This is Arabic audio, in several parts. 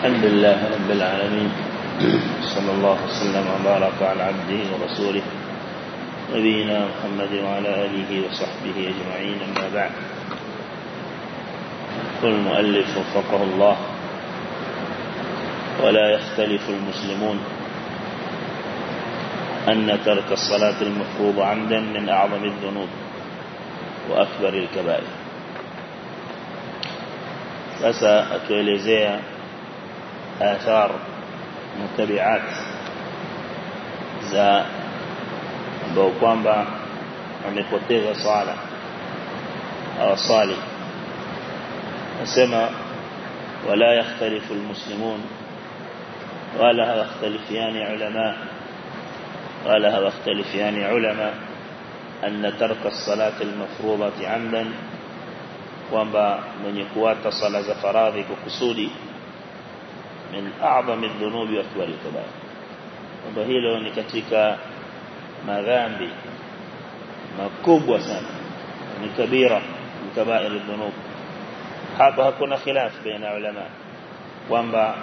الحمد لله رب العالمين. صلى الله وسلم وبارك على عبده ورسوله نبينا محمد وعلى آله وصحبه أجمعين. أما بعد قل المؤلف وفقه الله ولا يختلف المسلمون أن ترك الصلاة المفروض عمدا من أعظم الذنوب وأكبر الكبائر. Sasa atuelezea آثار متبعات. زا بوكوانبا ومكوتيغا صالة أو صالي. أسمى ولا يختلف المسلمون ولا يختلفان علماء ولا يختلفان علماء أن ترك الصلاة المفروضة عمدا. وما من يقوات صلاة فراضك وكسودي من أعظم الذنوب وأكبر الكبائر. وبهيله أن كتك مغامبي مكوب وسام أن كبيرة كبائر الذنوب حابها كنا خلاف بين علماء وأن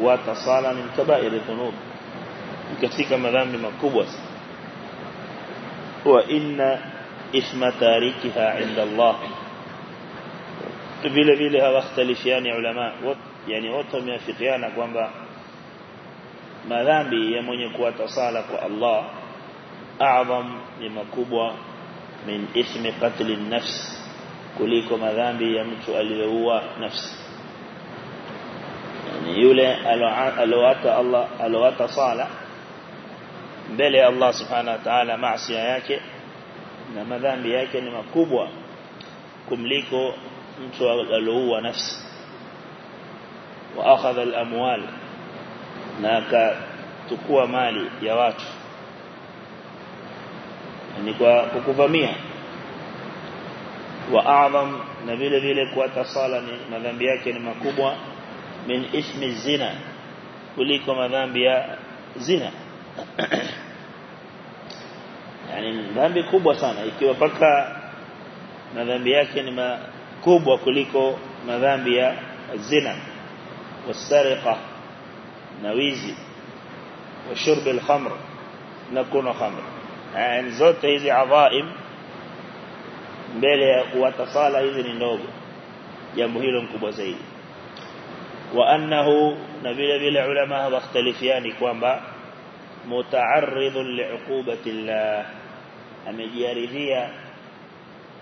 واتصال من كبائر الذنوب كتك مغامبي مكوب وسام وإن إثم تاركها عند الله بلا بلا واختلف يعني علماء وط yani wote wameafikiana kwamba madhambi ya mwenye kuata sala kwa Allah a'zam ni makubwa min ismi qatl an-nafs kuliko madhambi ya mtu aliyeua nafsi yani yule alowata Allah alowata sala mbele Allah subhanahu wa ta'ala maasi yake na madhambi yake ni makubwa kumliko mtu aliouwa nafsi mali ya watu ni kwa kukuvamia wa a'zam na vile vile kuata sala ni madhambi yake ni makubwa min ismi zina kuliko madhambi ya zina yani dhambi kubwa sana ikiwa paka madhambi yake ni makubwa kuliko madhambi ya zina والسرقة نويزي وشرب الخمر نكون خمر. يعني زوت هذه عظائم مبالي واتصال هذه النوب يمهيل كبزي وأنه نبيل بالعلماء واختلفيان كوانبا متعرض لعقوبة الله. يعني أم جاريذية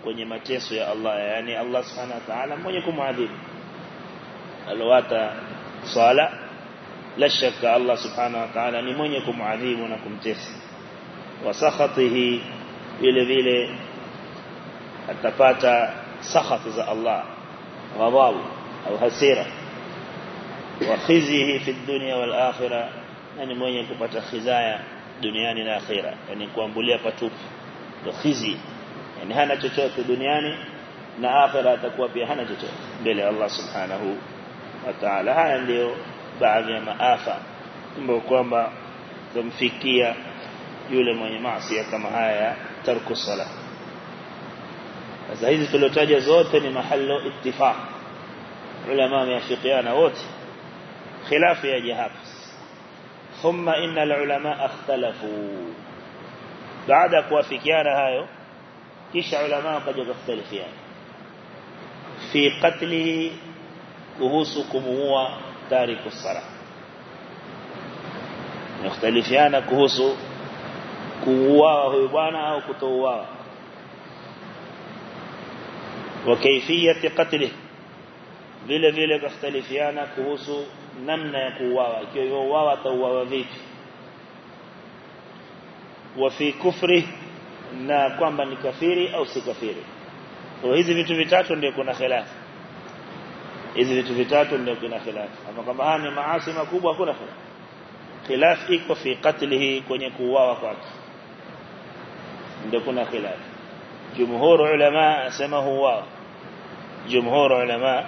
كوني ما تيسو يا الله. يعني الله سبحانه وتعالى مو يكون معذب الواتا sala la shakka Allah subhanahu wa ta'ala ni mwenye kumwadhibu na kumtesa wa sakhatihi vile vile atapata sakhat za Allah ghadhabu au hasira wa khizihi fi dunya wal akhirah yani mwenye kupata khizaya duniani na akhira yani kuambulia patupu ndo khizi yani hana chochote duniani na akhira atakuwa pia hana chochote mbele Allah subhanahu وتعالى هاي اللي بعد ما آفا بقوم بذم فيكيا يولي من يمعصي كما هاي ترك الصلاة فهذا هذه تلتاجة زوتني محل اتفاق علماء يفقيان أوت خلاف يا جهابس ثم إن العلماء اختلفوا بعد أقوى فيكيان هاي كيش علماء قد يختلف يعني في قتله kuhusu kumuua tariku sala mختلفiana kuhusu kuuawa huyu bwana au kutouawa wa kayfiyati qatlihi vile vile kukhtalifiana kuhusu namna ya kuuawa ikiwa yuuawa atauawa vipi wa fi kufri na kwamba ni kafiri au si kafiri kwa hizi vitu vitatu ndio kuna khilaf hizi vitu vitatu ndio kuna khilaf ama kama haya ni maasi makubwa hakuna khilaf khilaf iko fi qatlihi kwenye kuuawa kwake ndio kuna khilaf jumhur ulama asema huwa jumhur ulama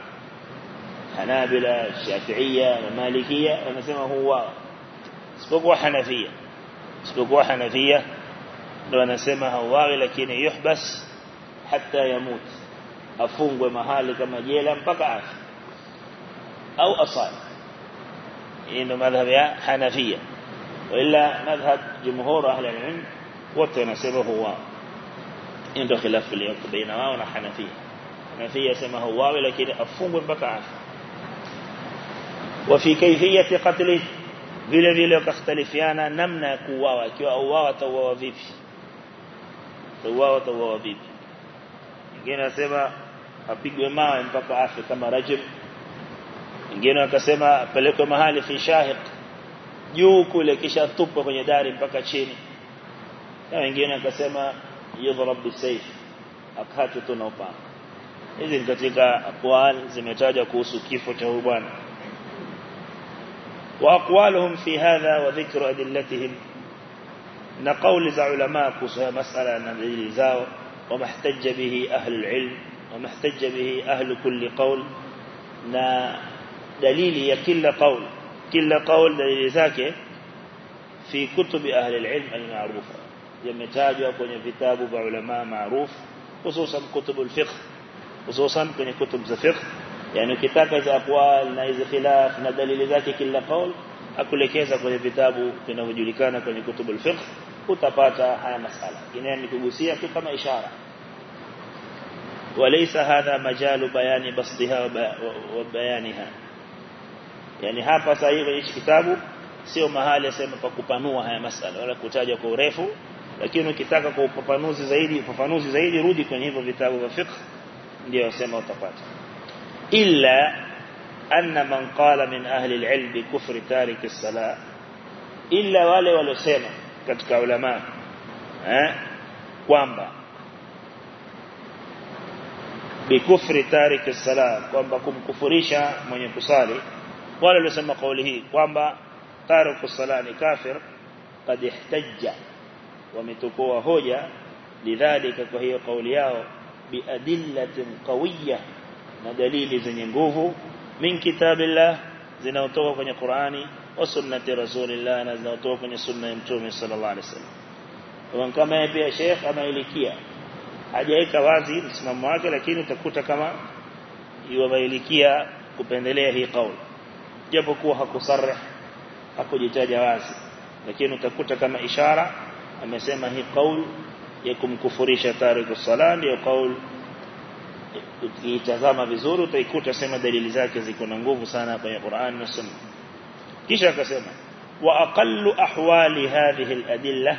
hanabila shafi'iyya na malikiyya wanasema huwa isipokuwa hanafiyya isipokuwa hanafiyya ndio wanasema hauawi lakini yuhbas hatta yamut afungwe mahali kama jela mpaka afi أو أصال. إنه مذهب حنفية. وإلا مذهب جمهور أهل العلم وتناسبه هو. عنده خلاف في اليوم بين ما ونا حنفية. حنفية اسمه هو ولكن أفهم بك وفي كيفية قتله. فيلا فيلا كاختلفيانا نمنا كوا وكوا أوا وتوا وفيفي توا وتوا وفيفي جينا سبا أبيك بما إن بقى عفي كما رجب. Wengine wakasema apelekwe mahali fi shahiq juu kule kisha tupwe kwenye dari mpaka chini na wengine wakasema yudhrab bisayf akatwe tu na upanga hizi ni katika aqwal zimetajwa kuhusu kifo cha huyu bwana واقوالهم في هذا وذكر ادلتهم نقول ذا علماء كسها مساله دليل زاو وما احتج به أهل العلم وما احتج به أهل كل قول نا دليل يا كل قول كل قول دليل ذاك في كتب أهل العلم المعروفة. يمتاجوا كوني كتاب بعلماء معروف خصوصا كتب الفقه خصوصا كوني كتب الفقه يعني كتاب إذا أقوال نايز خلاف ندليل ذاك كل قول. أقول لك إذا كوني كتاب كنا وجودي كان كوني كتب الفقه. وتباتا هاي مسألة. إن يعني كبوسية كما إشارة. وليس هذا مجال بيان بسطها وبيانها. Yani hapa sasa hichi kitabu sio mahali asema pa kupanua haya masala wala kutaja kwa urefu lakini ukitaka kwa ufafanuzi zaidi ufafanuzi zaidi rudi kwenye hivyo vitabu vya fiqh ndio sema utapata illa anna man qala min ahli al-ilm bi kufri tarik as-salah illa wale walosema katika ulama eh kwamba bikufri tarik as-salah kwamba kumkufurisha mwenye kusali wale waliosema kauli hii kwamba tarik as-salah ni kafir qad ihtajja wametukua hoja lidhalika kwa hiyo kauli yao biadillatin qawiyya na dalili zenye nguvu min kitabillah zinaotoka kwenye Qur'ani wa sunnati rasulillah na zinaotoka kwenye sunna ya mtume sallallahu alaihi wasallam kwa kama pia Sheikh ameilikia hajaweka wazi msimamo wake lakini utakuta kama yuwailikia kupendelea hii kauli japo kuwa hakusarih hakujitaja wazi lakini utakuta kama ishara amesema hii kauli ya kumkufurisha tariku sala ndio kauli ukitazama vizuri utaikuta sema dalili zake ziko na nguvu sana kwenye Qur'an na Sunna kisha akasema wa aqallu ahwali hadhihi al-adilla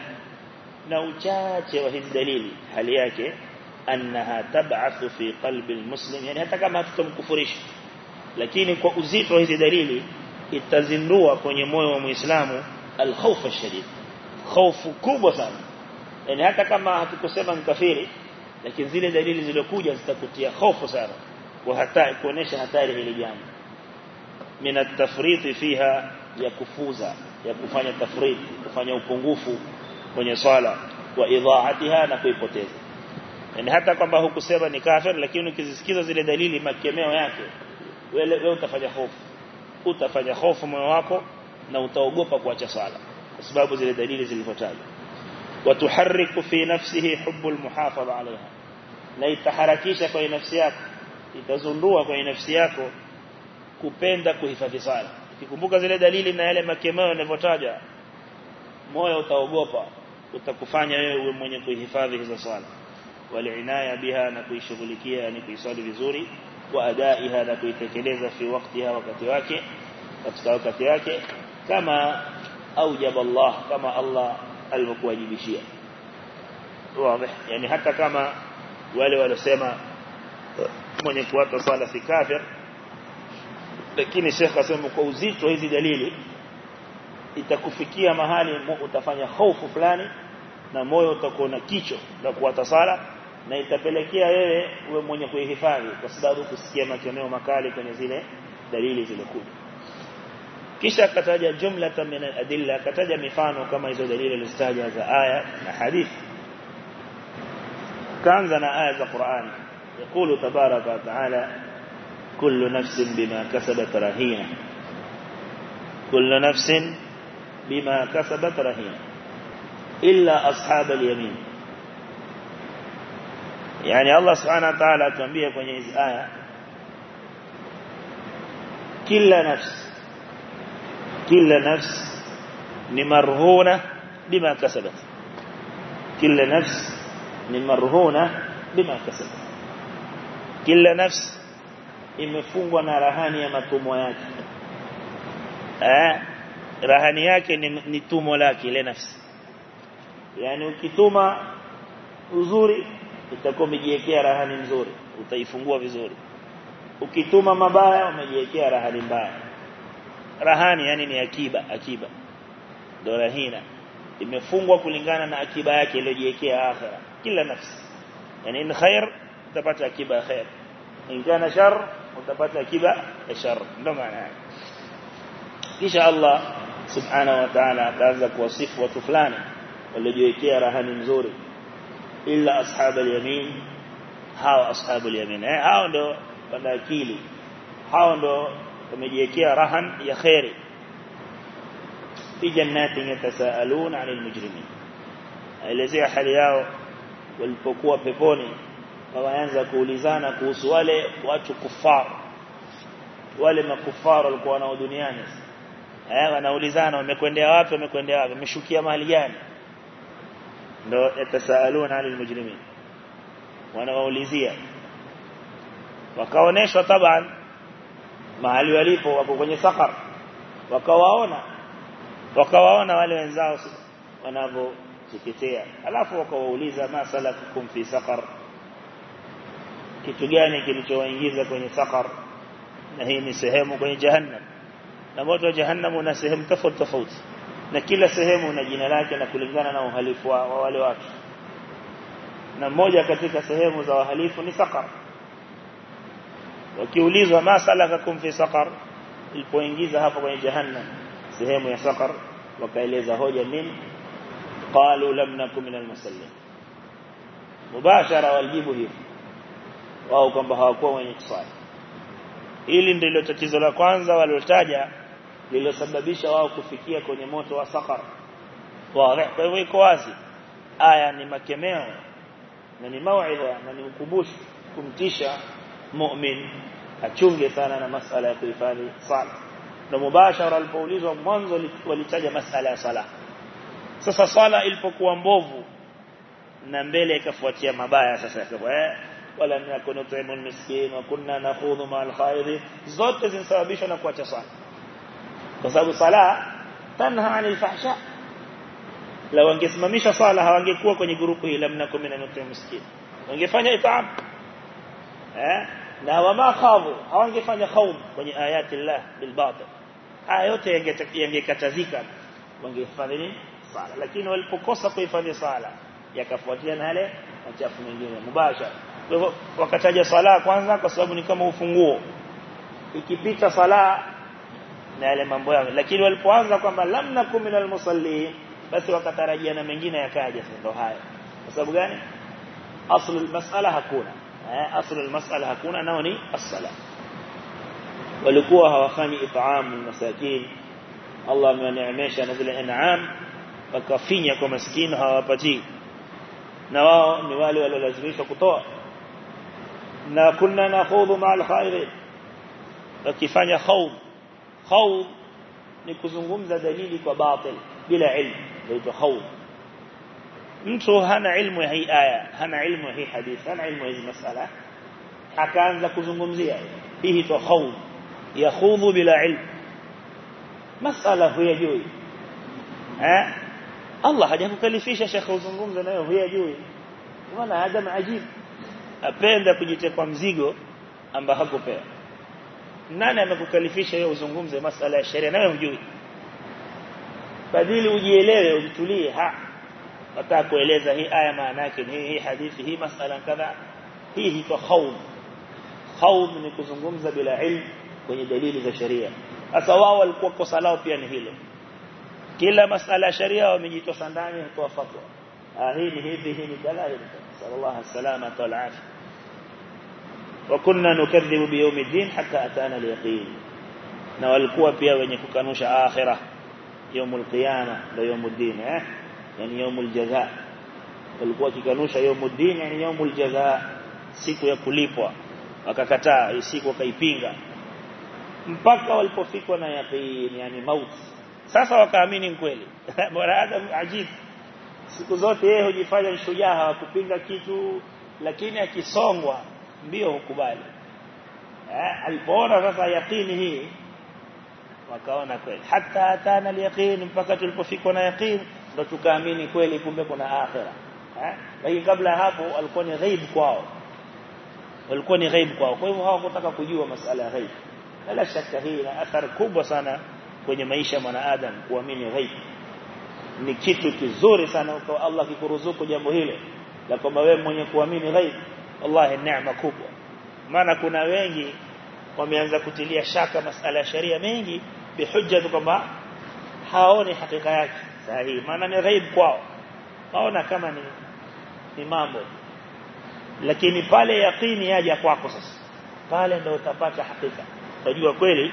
na uchache wa hizi dalili hali yake annaha tab'athu fi qalbi al-muslim yani hata kama tutamkufurisha lakini kwa uzito wa hizi dalili itazindua kwenye moyo wa muislamu al-khawf ash-shadid hofu kubwa sana. Yani hata kama hatukusema mkafiri lakini zile dalili zilizokuja zitakutia hofu sana. Kwa hata kuonesha hatari hili jambo. Min at-tafrit fiha ya kufuza ya kufanya tafrit kufanya upungufu kwenye swala wa idhaatiha na kuipoteza. Yani hata kwamba hukusema ni kafir lakini ukizisikiza zile dalili makemeo yake wewe utafanya hofu. Utafanya hofu moyo wako na utaogopa kuacha swala kwa sababu zile dalili zilizotajwa watuharriku fi nafsihi hubbul muhafadha alaiha na itaharakisha kwa nafsi yako itazundua kwa nafsi yako kupenda kuhifadhi sala ukikumbuka zile dalili na yale makemeo yanavyotaja moyo utaogopa utakufanya wewe uwe mwenye kuhifadhi hizo sala waliinaya biha na kuishughulikia yani kuisali vizuri na kuitekeleza fi waktiha wakati wake katika wakati wake kama aujaba Allah kama Allah alikuwajibishia wazi. Yani hata kama wale walosema mwenye kuwata sala si kafir lakini Sheikh asema kwa uzito hizi dalili itakufikia mahali utafanya hofu fulani na moyo utakuwa na kicho na kuwata sala na itapelekea wewe uwe mwenye kuihifadhi kwa sababu kusikia makemeo makali kwenye zile dalili zilizokuja kisha akataja jumla min adilla akataja mifano kama hizo dalili zilizotajwa za aya na hadithi kaanza na aya za Qur'an يقول تبارك وتعالى كل نفس بما كسبت رهينة كل نفس بما كسبت رهينة إلا أصحاب اليمين يعني الله سبحانه وتعالى تنبيه kwenye hizi aya kila nafsi kila nafsi ni marhuna bima kasabat kila nafsi ni marhuna bima kasabat kila nafsi imefungwa na rahani ya matumwa yake eh rahani yake ni, ni tumo lake ile nafsi yani ukituma uzuri itakuwa umejiwekea rahani nzuri utaifungua vizuri ukituma mabaya umejiwekea rahani mbaya rahani yani ni akiba akiba ndo rahina imefungwa kulingana na akiba yake iliyojiwekea akhira kila nafsi yani in khair utapata akiba ya khair in kana shar utapata akiba ya shar ndo maana yake kisha Allah subhanahu wa ta'ala akaanza kuwasifu watu fulani waliojiwekea rahani nzuri إلا أصحاب اليمين. هاو أصحاب اليمين. إيه؟ هاو ندو فلا كيلي هاو ندو فمجيكي رهن خيري. في جنات يتساءلون عن المجرمين. إلا زي حلياو والبقوة ببوني فما ينزا كوليزانا كوسوالي واتو كفار. wale makufara walikuwa nao duniani eh wanaulizana wamekwendea wapi wamekwendea wapi wameshukia mahali gani ndo yatasaaluna 'anil mujrimin wanawaulizia wakaoneshwa taban mahali walipo wako kwenye sakar wakawaona wakawaona wale wenzao wanavyoteketea alafu wakawauliza masalakukum fi sakar kitu gani kilichowaingiza kwenye sakar na hii ni sehemu kwenye jahannam na moto wa jahannam una sehemu tofauti tofauti na kila sehemu na jina lake na kulingana na uhalifu wa, wa wale watu na mmoja katika sehemu za wahalifu ni sakar wakiulizwa ma salakakum fi saqar? Ilipoingiza hapo kwenye jahannam sehemu ya saqar wakaeleza hoja nini qalu lam nakum min musallin. Mubashara walijibu hivi wao kwamba hawakuwa wenye kusali hili ndilo tatizo la kwanza walilotaja lililosababisha wao kufikia kwenye moto wa sakhar. Wazi. Kwa hivyo iko wazi. Aya ni makemeo na ni mauidha na ni ukumbusho kumtisha mu'min achunge sana na masala ya kuhifadhi sala. Na mubashara alipoulizwa mwanzo walitaja masala ya sala. Sasa sala ilipokuwa mbovu na mbele ikafuatia mabaya sasa eh wala yakunu tuimul miskin wa kunna nakhudhu ma'al khairi zote zinasababishwa na kuacha sala kwa sababu sala tanha 'anil fahsha la wangesimamisha sala hawangekuwa kwenye grupu hili lamna kumina nutu miskin wangefanya itaam eh na wama khawu hawangefanya khawm kwenye ayati Allah bil batil haya yote yangekatazika wangefanya nini sala lakini walipokosa kuhifadhi sala yakafuatia na yale machafu mengine mubashara kwa hivyo wakataja sala kwanza kwa sababu ni kama ufunguo ikipita sala na yale mambo yao lakini walipoanza kwamba lamna kuminal musallin basi wakatarajia na mengine yakaja ndio haya kwa sababu gani aslu masala hakuna eh aslu masala hakuna nao ni as-sala walikuwa hawafanyi it'am masakin Allah amewaneemesha na zile in'am wakafinya kwa maskini hawapatii na wao ni wale waliolazimishwa kutoa na kunna nakhudhu ma'al khairin wakifanya khawd khawd ni kuzungumza dalili kwa batil bila ilmu inaitwa khawd mtu hana ilmu ya hii aya hana ilmu ya hii hadith hana ilmu ya hii masala akaanza kuzungumzia hii to khawd yakhudhu bila ilmu masala huyajui eh Allah hajakukalifisha shekhe uzungumze nayo huyajui wala adam ajib apenda kujitekwa mzigo ambao hakupewa nani amekukalifisha wewe uzungumze masala ya sheria nawe hujui badili ujielewe ujitulie ha nataka kueleza hii aya maana yake ni hii hadithi hii masala kadha hii hito khawd khawd ni kuzungumza bila ilmu kwenye dalili za sheria sasa wao walikuwa kosa lao pia ni hilo kila masala ya sheria wamejitosa ndani kutoa fatwa ah hii ni hivi hii ni kadha sallallahu alaihi wasallam wal afia وكنا نكذب بيوم الدين حتى أتانا اليقين na walikuwa pia wenye kukanusha akhirah يوم القيامه ndio يوم الدين eh yani يوم الجزاء walikuwa kikanusha يوم الدين yani يوم الجزاء siku ya kulipwa wakakataa siku wakaipinga mpaka walipofikwa na yaqin yani mauti sasa wakaamini kweli bwana Adam ajibu siku zote yeye hujifanya shujaa wa kupinga kitu lakini akisongwa mbio hukubali eh alipoona sasa yakini hii wakaona kweli hata atana al mpaka tulipofikwa na yaqeen ndo tukaamini kweli kumbe kuna akhira eh lakini kabla hapo alikuwa ni ghaib kwao walikuwa ni ghaib kwao kwa hivyo hawakutaka kujua masala ya ghaib bila shaka hii ina athari kubwa sana kwenye maisha ya mwanadamu kuamini ghaib ni kitu kizuri sana kwa Allah kikuruzuku jambo hilo la kwamba wewe mwenye kuamini ghaib wallahi neema kubwa maana kuna wengi wameanza kutilia shaka masala ya sharia mengi bihujja kwamba haoni hakika yake sahihi maana ni ghaib kwao waona kama ni ni mambo lakini pale yaqini yaja kwako sasa pale ndio utapata hakika utajua kweli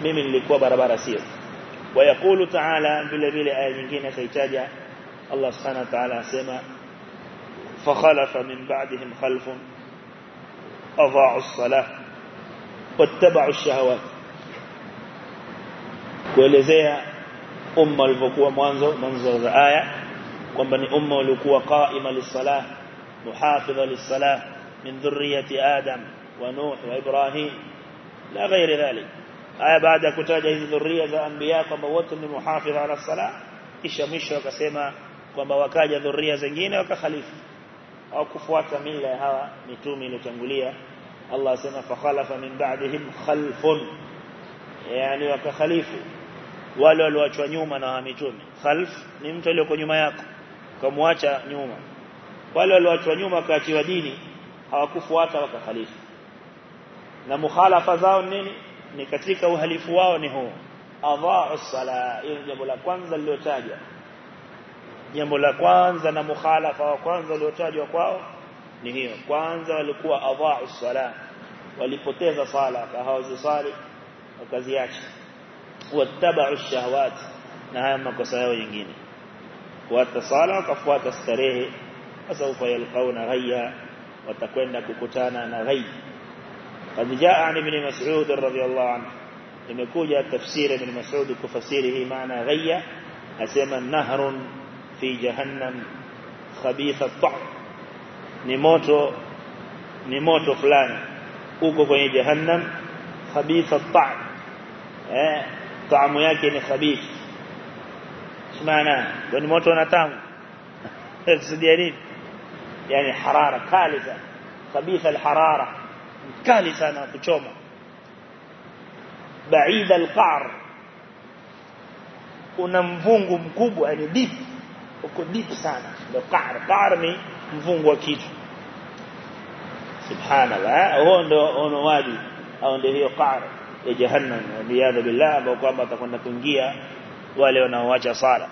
mimi nilikuwa barabara sio ويقول تعالى vile vile aya nyingine kaitaja Allah subhanahu wa ta'ala asema فخلف من بعدهم خلف أضاعوا الصلاة واتبعوا الشهوات. كوليزيا أمة الفقوة منظر منظر الآية كم بني أمة الفقوة قائمة للصلاة محافظة للصلاة من ذرية آدم ونوح وإبراهيم لا غير ذلك آية بعد كتاجة ذرية الأنبياء كم بوتن محافظة على الصلاة إشا مشرك سيما كم بوكاجة ذرية زنجين وكخليفة au kufuata mila ya hawa mitume iliyotangulia. Allah asema fa khalafa min ba'dihim khalfun. Yani wakakhalifu wale walioachwa nyuma na mitume. Khalf ni mtu aliyeko nyuma yako kamwacha nyuma. Wale walioachwa nyuma kaachiwa dini hawakufuata wakakhalifu. Na mukhalafa zao nini? Ni katika uhalifu wao ni huu. Adhaa'u sala ile jambo la kwanza lililotajwa jambo la kwanza na mukhalafa wa kwanza uliotajwa kwao ni hiyo kwanza walikuwa adhaa'u sala walipoteza sala hawazisali wakaziacha wattaba'u shahawat na haya makosa yao yengine kuata sala wakafuata starehe sasa yalqauna ghayya watakwenda kukutana na ghayya قد جاء عن ابن مسعود رضي imekuja tafsiri ibn Mas'ud kufasiri hii maana ghayya asema nahrun fi jahannam khabitha at ni moto ni moto fulani uko kwenye jahannam khabitha at eh taamu yake ni khabith maana ni moto na tamu kusudia nini yani harara kali sana al-harara kali sana kuchoma baida al-qa'r una mvungu mkubwa yani deep uko deep sana. Ndio qa'r qa'r ni mvungu wa kitu subhanallah. Huo ndio ono wadi au ndio hiyo qa'r ya jahannam. Biadha billah ambao kwamba atakwenda kuingia wale wanaoacha sala.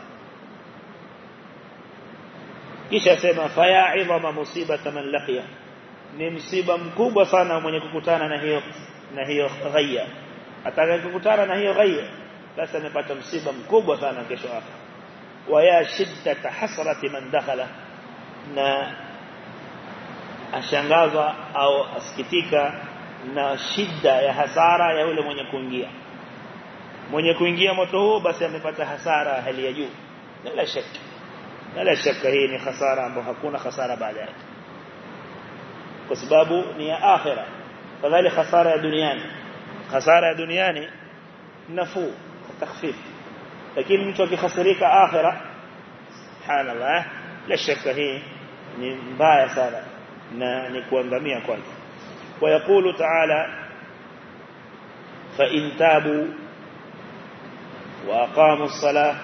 Kisha sema faya idhama musibata man laqiya. Ni msiba mkubwa sana mwenye kukutana na hiyo na hiyo ghaia atakayekutana na hiyo ghaia basi amepata msiba mkubwa sana kesho afa ويا شدة حسرة من دخله. نا أشنغازا أو أسكتيكا نا شدة يا حسارة يا ولي من يكونجيا من يكونجيا متوه بس يمفت حسارة هل يجو. لا شك. لا شك هي ني خسارة أبو هكونا خسارة بعدها ذلك وسبابه ني آخرة. فذلك خسارة دنياني. خسارة دنياني نفو تخفيف. Lakini mtu akikhasirika akhira subhanallah la shaka hii ni mbaya sana na ni kuangamia kwake ويقول تعالى فإن تابوا وأقاموا الصلاة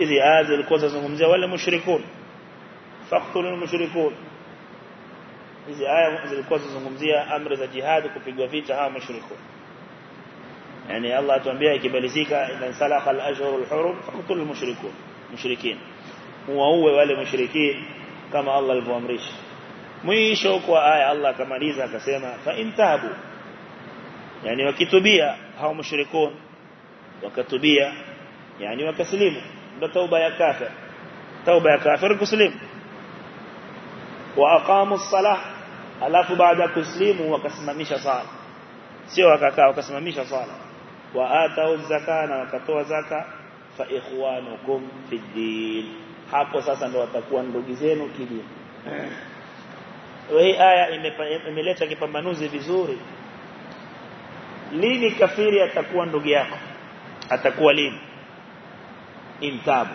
إذ هذه الكوزة زمزة ولا مشركون فاقتلوا المشركون aya zilikuwa zizungumzia amri za jihad kupigwa vita hawa mushrikun يعني الله تنبيه كبلزيكا إذا انسلخ الأجهر الحرم فقتل المشركون مشركين. وهو والمشركين كما الله البوامريش ميشوك وآي الله كما ليزا كسيما فإن تابوا يعني وكتبية هاو مشركون. وكتبية يعني وكسلموا بتوبة يا كافر. توبة يا كافر كسلم وأقاموا الصلاة. ألاف بعد كسلموا وكسمميش صال سوى كاكا وكسمميش صال wa atau zaka na wakatoa zaka fa ikhwanukum fi din hapo sasa ndo watakuwa ndugu zenu kidini. Hii aya imeleta kipambanuzi vizuri. Lini kafiri atakuwa ndugu yako? Atakuwa lini? Intabu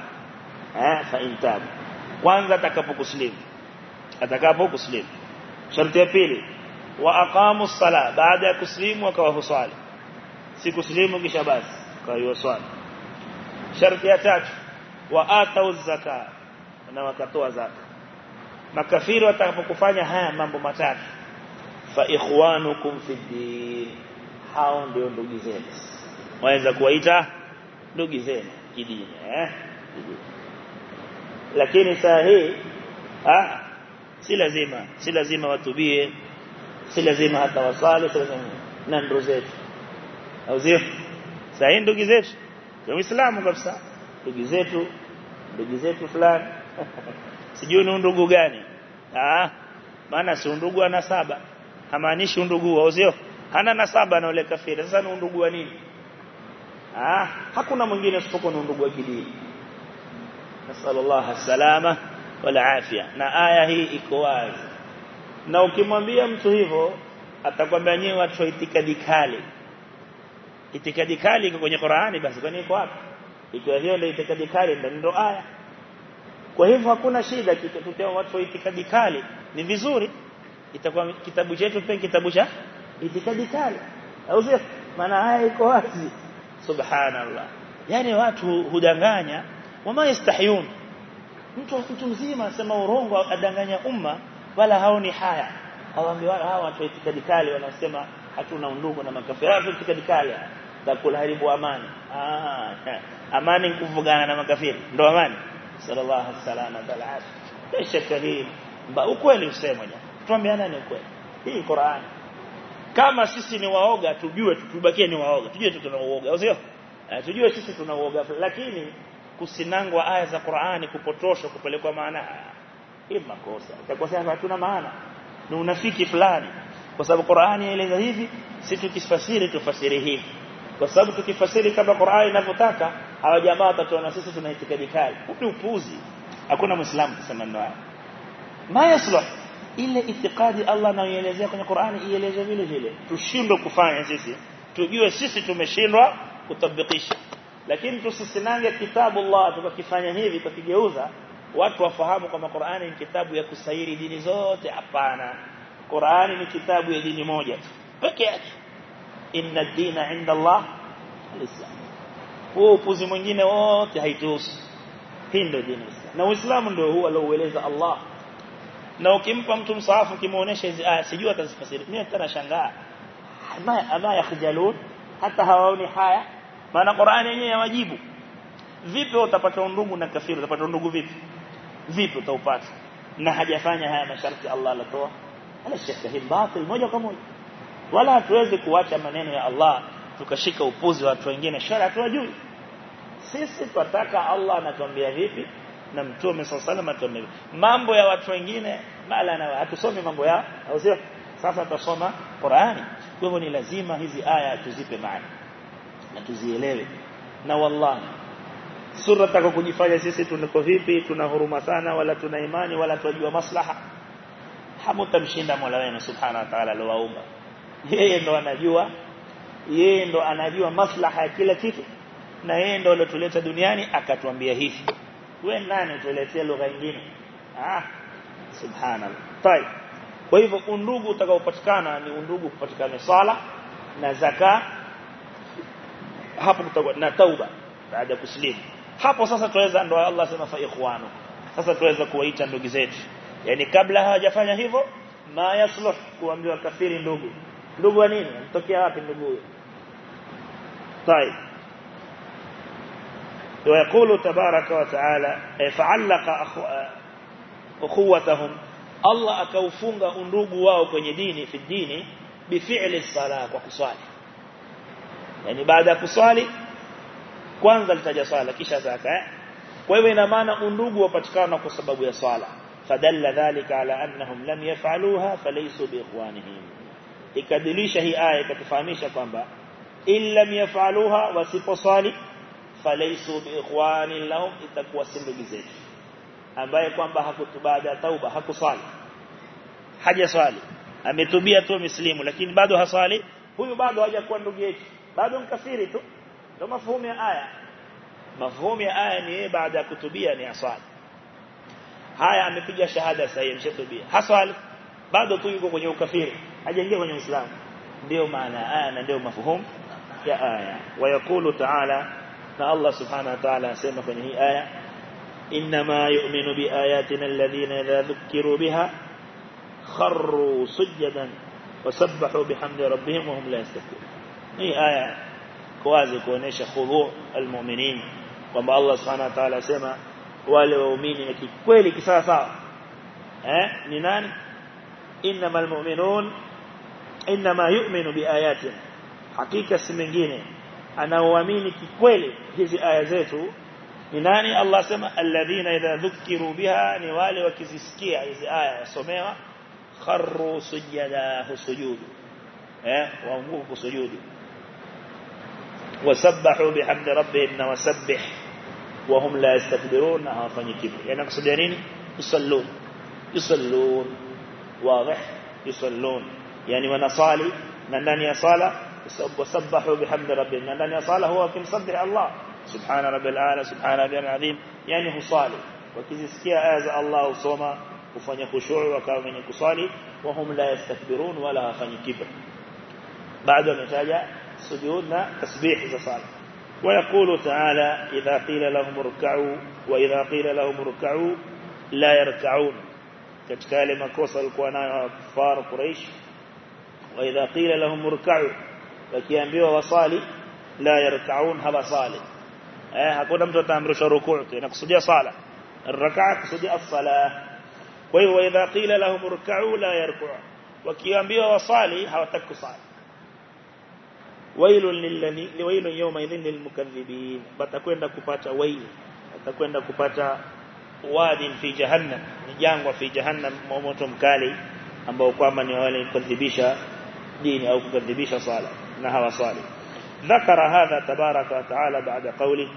eh fa intabu kwanza atakapokuslimu. Atakapokuslimu. Sharti ya pili. Wa aqamu sala baada ya kuslimu akawa husali si silimu kisha basi. Kwa hiyo swali. Sharti ya tatu wa atau zaka. Na wakatoa zaka. Makafiri watakapokufanya haya mambo matatu fa ikhwanukum fi din. Hao ndio ndugu zenu. Waweza kuwaita ndugu zenu kidini eh? Lakini saa hii ah si lazima si lazima watubie si lazima hata wasali si lazima na ndugu zetu au sio? Sahihi ndugu zetu kwa Uislamu kabisa. Ndugu zetu ndugu zetu fulani. Sijui ni ndugu gani. Ah maana si ndugu ana saba. Hamaanishi ndugu au sio? Hana nasaba na ule kafiri. Sasa ni ndugu wa nini? Ah hakuna mwingine isipokuwa ni ndugu wa kidini. Nasallallahu salama wala afia. Na aya hii iko wazi. Na ukimwambia mtu hivyo atakwambia nyewe watu wa itikadi kali itikadi kali iko kwenye Qur'ani basi kwani iko wapi? Ikiwa hiyo ndio itikadi kali ndio aya. Kwa hivyo hakuna shida kikitokea watu wa itikadi kali. Ni vizuri. Itakuwa kitabu chetu pia kitabu cha itikadi kali. Au sio? Maana haya iko wazi. Subhanallah. Yani watu hudanganya. Wama yastahiyun mtu mtu mzima asema urongo adanganya umma wala haoni haya. Hawaambia hawa watu wa itikadi kali wanasema hatuna undugu na makafiri. Itikadi kali takula kuharibu amani. Ah amani kuvugana na makafiri. Ndo amani. Sallallahu alaihi wasallam alaf kisha karim ba ukweli usemwe tuambiana ni ukweli? Hii Qur'an. Kama sisi ni waoga tujue tubakie ni waoga. Tujue tu tuna uoga sio? Tujue sisi tuna uoga. Lakini kusinangwa aya za Qur'ani kupotosha kupelekwa maana. Hii makosa. Itakuwa sasa hatuna maana. Ni unafiki fulani. Kwa sababu Qur'ani inaeleza hivi si tukifasiri tufasiri hivi kwa sababu tukifasiri kama Qur'ani inavyotaka hawa jamaa watatuona sisi tuna itikadi kali. Upi upuzi. Hakuna muislamu kusema ndio haya. Ma yasluh ile itikadi Allah anayoelezea kwenye Qur'ani ieleze vile vile. Tushindwe kufanya sisi. Tujue sisi tumeshindwa kutabikisha. Lakini tusisinange kitabu Allah tukakifanya hivi tukigeuza watu wafahamu kwamba Qur'ani ni kitabu ya kusairi dini zote. Hapana. Qur'ani ni kitabu ya dini moja pekee peke yake inna ad-dina 'inda Allah al-Islam huo upuzi mwingine wote haituhusu hii ndio dini na Uislamu ndio huo alioueleza Allah na ukimpa mtu msahafu ukimuonesha hizi aya sijui atazifasiri mimi tanashangaa ama ama yakhjalun hata hawaoni haya maana Qur'ani yenyewe yawajibu vipi utapata undugu na kafiri utapata undugu vipi vipi utaupata na hajafanya haya masharti Allah alatoa ala shaka hii batil moja kwa moja wala hatuwezi kuacha maneno ya Allah tukashika upuzi wa watu wengine. Shara tuwajui sisi tunataka Allah anatuambia vipi na mtume sallallahu atuambia mambo ya watu wengine bala na hatusomi mambo yao au sio? Sasa tutasoma Qur'ani. Kwa hivyo ni lazima hizi aya tuzipe maana na tuzielewe. Na wallahi sura taka kujifanya sisi tunako vipi tuna huruma sana wala tuna imani wala tunajua maslaha. Hamutamshinda Mola wenu subhanahu wa ta'ala aliowaumba yeye ndo anajua yeye ndo anajua maslaha ya kila kitu na yeye ndo aliyotuleta duniani akatuambia hivi wewe nani utuletee lugha nyingine ah subhanallah طيب kwa hivyo undugu utakaopatikana ni undugu kupatikana sala na zaka hapo kutakuwa na tauba baada ya kuslimu hapo sasa tuweza ndo Allah sema fa ikhwanu sasa tuweza kuwaita ndugu zetu yani kabla hawajafanya hivyo ma yasluh kuambiwa kafiri ndugu Ndugu wa nini mtokea wapi ndugu huyo طيب ويقول تبارك وتعالى فعلق اخوتهم Allah akaufunga undugu wao kwenye dini fi dini bifi'li sala kwa kuswali yani baada ya kuswali kwanza litaja swala kisha zaka eh? kwa hivyo ina maana undugu wapatikana kwa sababu ya swala fadalla dhalika ala annahum lam yaf'aluha falaysu biikhwanihim ikadilisha hii aya ikatufahamisha kwamba in lam yaf'aluha wasiposwali falaysu biikhwani lahum itakuwa si ndugu zetu ambaye kwamba hakutubada tauba hakuswali haja swali ametubia tu muslimu lakini bado haswali huyu bado hajakuwa ndugu yetu bado mkafiri tu ndio mafuhumu ya aya mafuhumu ya aya ni yeye baada ya kutubia ni aswali haya amepiga shahada sasa ameshatubia haswali bado tu yuko kwenye ukafiri hajaingia kwenye uislamu ndio maana aya na ndio mafuhumu ya aya wayakulu taala na Allah subhanahu wa ta'ala asema kwenye hii aya inma yu'minu biayatina alladhina idha dhukiru biha kharru sujadan wasabbahu bihamdi rabbihim wa hum la yastakbirun hii aya kwazi kuonesha khudhu almu'minin kwamba Allah subhanahu wa ta'ala asema wale waumini wa kweli kisawa sawa eh ni nani innamal mu'minun inma yu'minu biayatina hakika si mengine anaoamini kikweli hizi aya zetu ni nani Allah sema alladhina idha dhukiru biha ni wale wakizisikia hizi aya wasomewa kharru sujada husujudu eh waanguka kusujudu wasabbahu bihamdi rabbihim na wasabbih وهم لا يستكبرون hawafanyi kibri yani kusudia nini yusallun yusallun واضح yusallun wanasali na ndani ya sala وسبحوا بحمد ربهم. لأن يصاله هو كم سبح الله. سبحان رب العالى سبحان ربي العظيم. يعني هو صالح. وكذسكي آز الله صوما وفني خشوع وكاو من يكصالي وهم لا يستكبرون ولا فني كبر. بعد نتاجة سجودنا تسبيح صالح ويقول تعالى إذا قيل لهم اركعوا وإذا قيل لهم اركعوا لا يركعون. كتكالي مكوصة الكوانا كفار قريش. وإذا قيل لهم اركعوا فكيان بيوا وصالي لا يركعون هبا صالي إيه، هكذا لم تتعمر شركوع نقصد صالة الركع قصد الصلاة. وإذا قيل لهم اركعوا لا يركعوا وكيان بيوا وصالي هبا تكو صالي ويل لويل يومئذ للمكذبين. بتكون لك فاتا ويل. بتكون لك فاتا واد في جهنم. جانوا في جهنم موت مكالي أما kwamba ni wale kudhibisha ديني أو كذبيش صالح نهر صالح. ذكر هذا تبارك وتعالى بعد قوله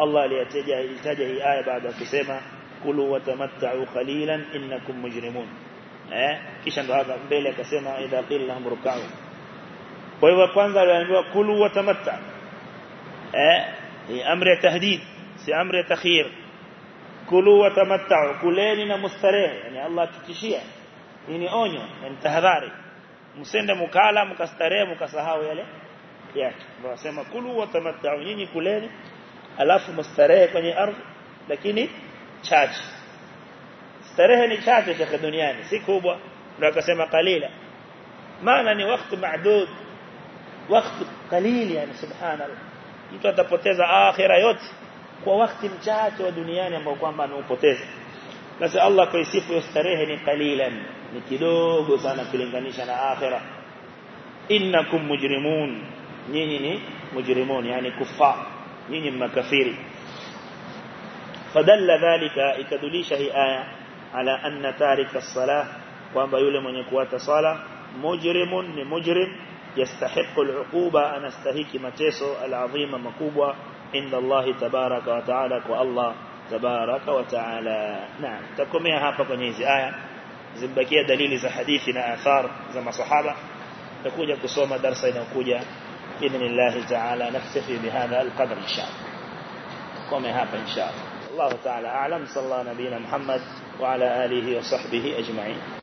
الله ليتجه آية بعد كسيمة كلوا وتمتعوا خليلا إنكم مجرمون. إيه كيش عند هذا؟ بيلة كسيمة إذا قيل لهم ركعوا. وإذا قلنا لأنه كلوا وتمتعوا. هي أمر تهديد سي أمر تخير. كلوا وتمتعوا. كلين مستريح يعني الله تتشيع. يعني أونيو انتهذاري يعني msende mukala mkastarehe mkasahau yale yake wasema kulu watamatta'u nyinyi kuleni alafu mustarehe kwenye ardhi lakini chache starehe ni chache shaka duniani si kubwa ndio akasema qalila maana ni wakati maadud wakati qalil yani subhanallah mtu atapoteza akhira yote kwa wakati mchache wa duniani ambao kwamba anaupoteza basi Allah kaisifu starehe ni qalilan ni kidogo sana kulinganisha na akhira innakum mujrimun nyinyi ni mujrimun yani kuffar nyinyi makafiri فدل ذلك ikadulisha hii aya ala anna tarika as-salah kwamba yule mwenye kuacha sala mujrimun ni mujrim yastahiqu al-uquba anastahiki mateso al-azima makubwa inda Allah tabaraka wa taala kwa Allah tabaraka wa taala naam takomea hapa kwenye hizi aya zibakia dalili za hadithi na athar za masahaba. Takuja kusoma darasa inayokuja باذن الله تعالى نكتفي بهذا القدر ان شاء الله قوم هapa ان شاء الله الله تعالى أعلم صلى الله نبينا محمد وعلى آله وصحبه أجمعين